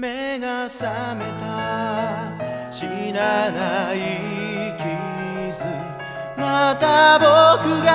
目が覚めた。死なない傷。また僕が